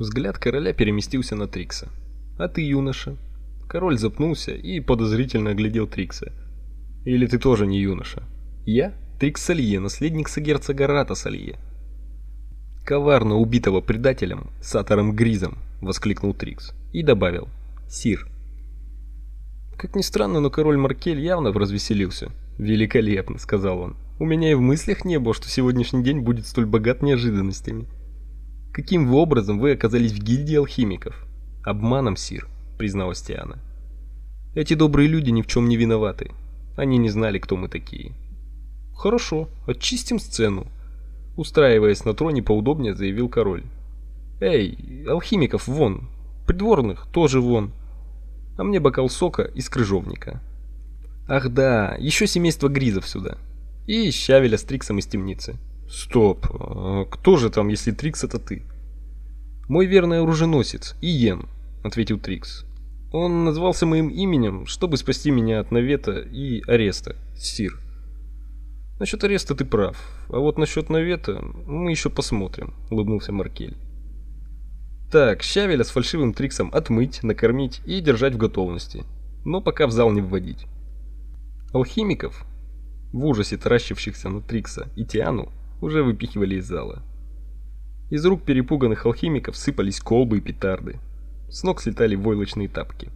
Взгляд короля переместился на Трикса. «А ты, юноша?» Король запнулся и подозрительно оглядел Трикса. «Или ты тоже не юноша?» «Я? Трикс Салье, наследник сагерцога Рата Салье». «Коварно убитого предателем, Сатором Гризом», — воскликнул Трикс и добавил. «Сир». Как ни странно, но король Маркель явно развеселился. «Великолепно», — сказал он. «У меня и в мыслях не было, что сегодняшний день будет столь богат неожиданностями. Каким вы образом вы оказались в гильдии алхимиков?» «Обманом, сир», — призналась Тиана. «Эти добрые люди ни в чем не виноваты. Они не знали, кто мы такие». «Хорошо, очистим сцену», — устраиваясь на троне поудобнее, заявил король. «Эй, алхимиков вон, придворных тоже вон, а мне бокал сока из крыжовника». Ах да, еще семейство Гризов сюда. И Щавеля с Триксом из темницы. Стоп, а кто же там, если Трикс это ты? Мой верный оруженосец, Иен, ответил Трикс. Он назвался моим именем, чтобы спасти меня от навета и ареста, Сир. Насчет ареста ты прав, а вот насчет навета мы еще посмотрим, улыбнулся Маркель. Так, Щавеля с фальшивым Триксом отмыть, накормить и держать в готовности, но пока в зал не вводить. Алхимиков, в ужасе таращившихся на Трикса и Тиану, уже выпихивали из зала. Из рук перепуганных алхимиков сыпались колбы и петарды. С ног слетали войлочные тапки.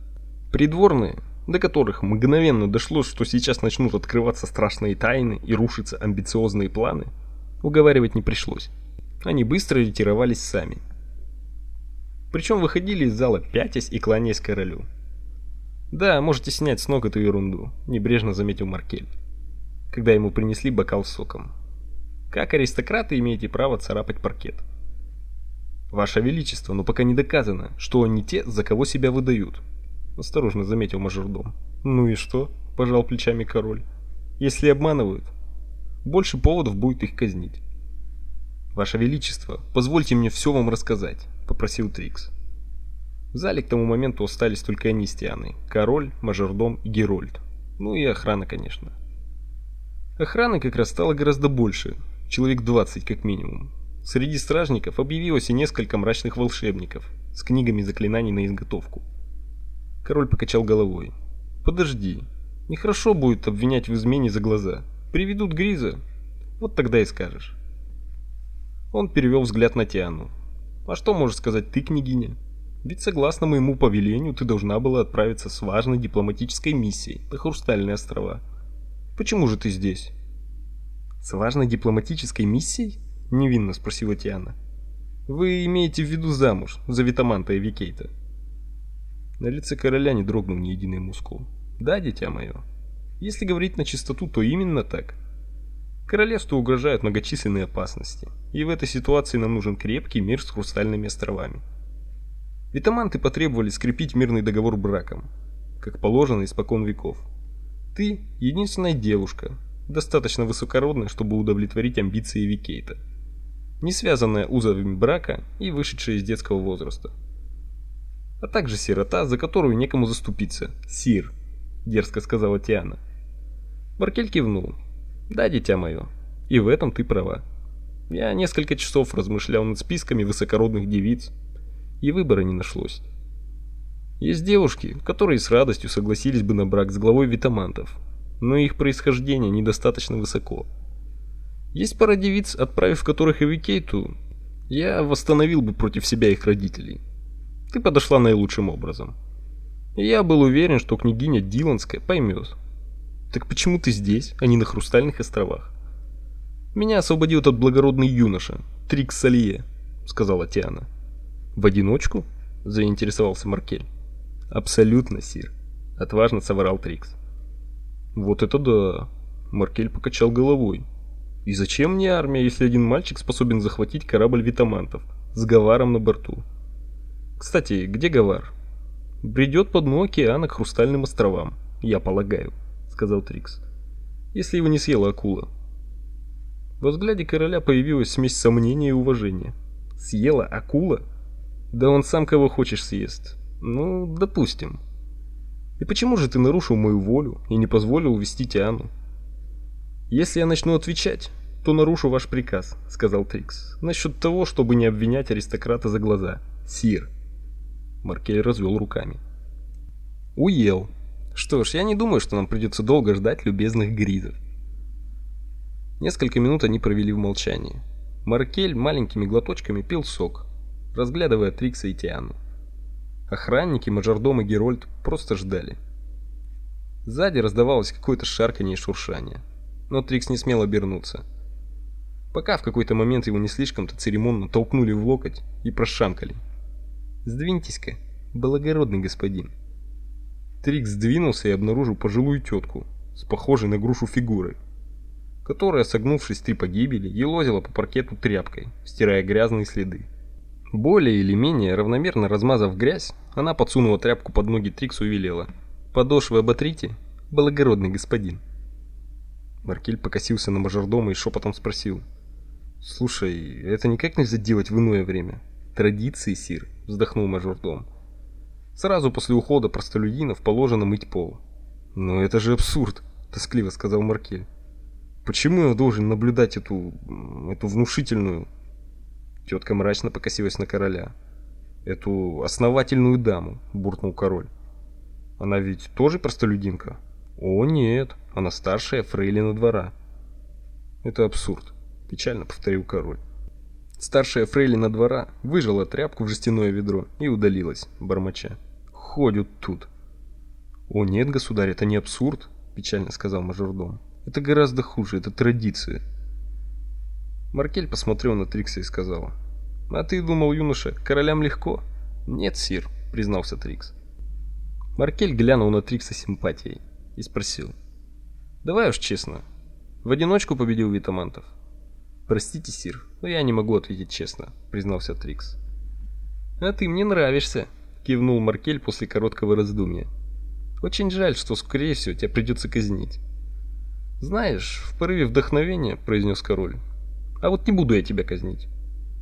Придворные, до которых мгновенно дошло, что сейчас начнут открываться страшные тайны и рушиться амбициозные планы, уговаривать не пришлось. Они быстро ретировались сами. Причем выходили из зала пятясь и кланяясь королю. Да, можете снять с ног эту ерунду, небрежно заметил Маркель, когда ему принесли бокал с соком. Как аристократы имеете право царапать паркет? Ваше величество, но пока не доказано, что они те, за кого себя выдают, осторожно заметил мажордом. Ну и что? пожал плечами король. Если обманывают, больше поводов будет их казнить. Ваше величество, позвольте мне все вам рассказать, попросил Трикс. В зале к тому моменту остались только они с Тианой, король, мажордом и Герольд. Ну и охрана, конечно. Охраны как раз стало гораздо больше, человек 20 как минимум. Среди стражников объявилось и несколько мрачных волшебников с книгами заклинаний на изготовку. Король покачал головой. Подожди. Нехорошо будет обвинять в измене за глаза. Приведут Гриза, вот тогда и скажешь. Он перевел взгляд на Тиану. А что можешь сказать ты, княгиня? Ведь согласно моему повелению ты должна была отправиться с важной дипломатической миссией на Хрустальные острова. Почему же ты здесь? С важной дипломатической миссией? невинно спросила Тиана. Вы имеете в виду замуж за Витаманта и Викейта? На лице короля не дрогнул ни единый мускул. Да, дитя мое. Если говорить на чистоту, то именно так. Королевству угрожают многочисленные опасности, и в этой ситуации нам нужен крепкий мир с хрустальными островами. Витаманты потребовали скрепить мирный договор браком, как положено испокон веков. Ты единственная девушка, достаточно высокородная, чтобы удовлетворить амбиции Викейта, не связанная узами брака и вышедшая из детского возраста. А также сирота, за которую некому заступиться. Сир, дерзко сказала Тиана. Баркель кивнул. Да, дитя мое, и в этом ты права. Я несколько часов размышлял над списками высокородных девиц, и выбора не нашлось. Есть девушки, которые с радостью согласились бы на брак с главой Витамантов, но их происхождение недостаточно высоко. Есть пара девиц, отправив которых и Викейту, я восстановил бы против себя их родителей. Ты подошла наилучшим образом. И я был уверен, что княгиня Диланская поймет. Так почему ты здесь, а не на Хрустальных островах? Меня освободил этот благородный юноша, Трикс Салье, сказала Тиана. В одиночку? заинтересовался Маркель. Абсолютно, сир, отважно соврал Трикс. Вот это да. Маркель покачал головой. И зачем мне армия, если один мальчик способен захватить корабль витамантов с Гаваром на борту? Кстати, где Гавар? Бредет по дну океана к Хрустальным островам, я полагаю, сказал Трикс. Если его не съела акула. Во взгляде короля появилась смесь сомнения и уважения. Съела акула? Да он сам кого хочешь съест. Ну, допустим. И почему же ты нарушил мою волю и не позволил увести Тиану? Если я начну отвечать, то нарушу ваш приказ, сказал Трикс. Насчет того, чтобы не обвинять аристократа за глаза. Сир. Маркель развел руками. Уел. Что ж, я не думаю, что нам придется долго ждать любезных гризов. Несколько минут они провели в молчании. Маркель маленькими глоточками пил сок, разглядывая Трикса и Тиану. Охранники, мажордом и Герольд просто ждали. Сзади раздавалось какое-то шарканье и шуршание, но Трикс не смел обернуться. Пока в какой-то момент его не слишком-то церемонно толкнули в локоть и прошамкали. «Сдвиньтесь-ка, благородный господин». Трикс сдвинулся и обнаружил пожилую тетку с похожей на грушу фигурой, которая, согнувшись три погибели, елозила по паркету тряпкой, стирая грязные следы. Более или менее равномерно размазав грязь, она подсунула тряпку под ноги Триксу и велела: "Подошвы оботрите, благородный господин". Маркель покосился на мажордома и шепотом спросил: "Слушай, это никак нельзя делать в иное время?" "Традиции, сир", вздохнул мажордом. Сразу после ухода простолюдинов положено мыть пол. Но это же абсурд, тоскливо сказал Маркель. Почему я должен наблюдать эту эту внушительную Тетка мрачно покосилась на короля. Эту основательную даму, буркнул король. Она ведь тоже простолюдинка? О, нет, она старшая фрейлина двора. Это абсурд, печально повторил король. Старшая фрейлина двора выжала тряпку в жестяное ведро и удалилась, бормоча: "Ходят тут". "О нет, государь, это не абсурд", печально сказал мажордом. "Это гораздо хуже, это традиция". Маркель посмотрел на Трикса и сказал: "А ты думал, юноша, королям легко?" "Нет, сир", признался Трикс. Маркель глянул на Трикса с симпатией и спросил: "Давай уж честно, в одиночку победил Витамантов?" Простите, сир, но я не могу ответить честно, признался Трикс. А ты мне нравишься, кивнул Маркель после короткого раздумья. Очень жаль, что скорее всего тебя придется казнить. Знаешь, в порыве вдохновения, произнес король. А вот не буду я тебя казнить.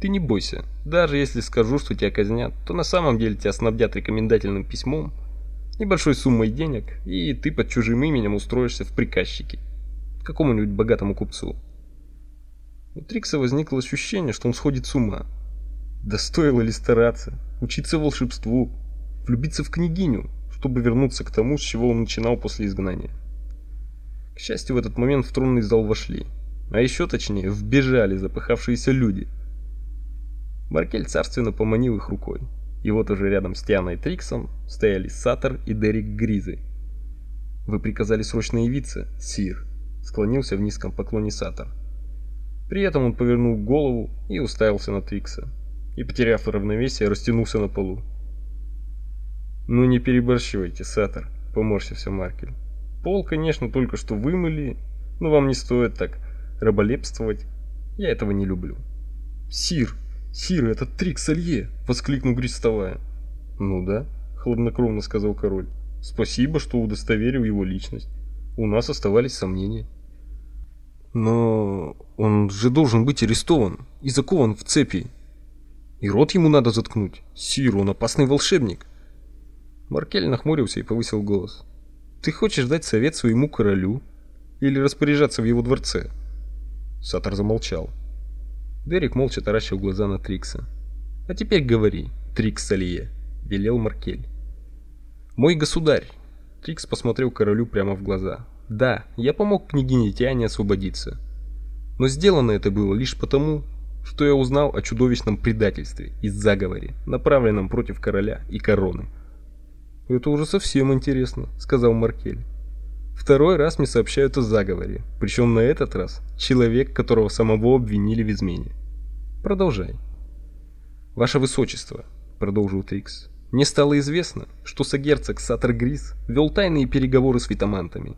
Ты не бойся. Даже если скажу, что тебя казнят, то на самом деле тебя снабдят рекомендательным письмом, небольшой суммой денег, и ты под чужим именем устроишься в приказчики к какому-нибудь богатому купцу. У Трикса возникло ощущение, что он сходит с ума. Да стоило ли стараться, учиться волшебству, влюбиться в княгиню, чтобы вернуться к тому, с чего он начинал после изгнания. К счастью, в этот момент в тронный зал вошли, а еще точнее, вбежали запыхавшиеся люди. Маркель царственно поманил их рукой. И вот уже рядом с Тианой и Триксом стояли Сатор и Дерек Гризы. Вы приказали срочно явиться, сир, склонился в низком поклоне Сатор. При этом он повернул голову и уставился на Трикса. И, потеряв равновесие, растянулся на полу. «Ну не переборщивайте, Сатор», — поморщился Маркель. «Пол, конечно, только что вымыли, но вам не стоит так раболепствовать. Я этого не люблю». «Сир, сир, это Трикс Алье!» — воскликнул Грис, вставая. «Ну да», — хладнокровно сказал король. «Спасибо, что удостоверил его личность. У нас оставались сомнения». Но он же должен быть арестован и закован в цепи. И рот ему надо заткнуть. Сир, он опасный волшебник. Маркель нахмурился и повысил голос. Ты хочешь дать совет своему королю или распоряжаться в его дворце? Сатор замолчал. Дерек молча таращил глаза на Трикса. А теперь говори, Трикс Салие, велел Маркель. Мой государь. Трикс посмотрел королю прямо в глаза. Да, я помог княгине Тиане освободиться. Но сделано это было лишь потому, что я узнал о чудовищном предательстве и заговоре, направленном против короля и короны. Это уже совсем интересно, сказал Маркель. Второй раз мне сообщают о заговоре, причем на этот раз человек, которого самого обвинили в измене. Продолжай. Ваше высочество, продолжил Трикс. Мне стало известно, что сагерцог Сатор Грис вел тайные переговоры с витамантами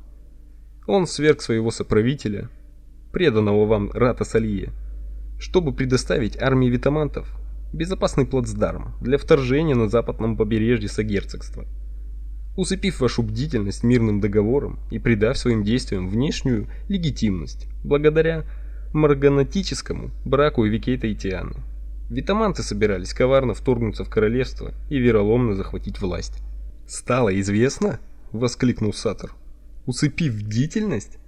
он сверг своего соправителя, преданного вам Рата Салье, чтобы предоставить армии витамантов безопасный плацдарм для вторжения на западном побережье Сагерцогства. Усыпив вашу бдительность мирным договором и придав своим действиям внешнюю легитимность, благодаря марганатическому браку Эвикейта и Тианы. Витаманты собирались коварно вторгнуться в королевство и вероломно захватить власть. «Стало известно?» — воскликнул Сатор. Усыпив бдительность?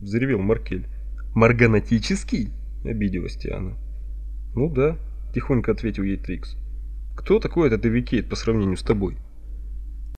Взревел Маркель. Марганатический? обиделась Тиана. Ну да, тихонько ответил ей Трикс. Кто такой этот Эвикейт по сравнению с тобой?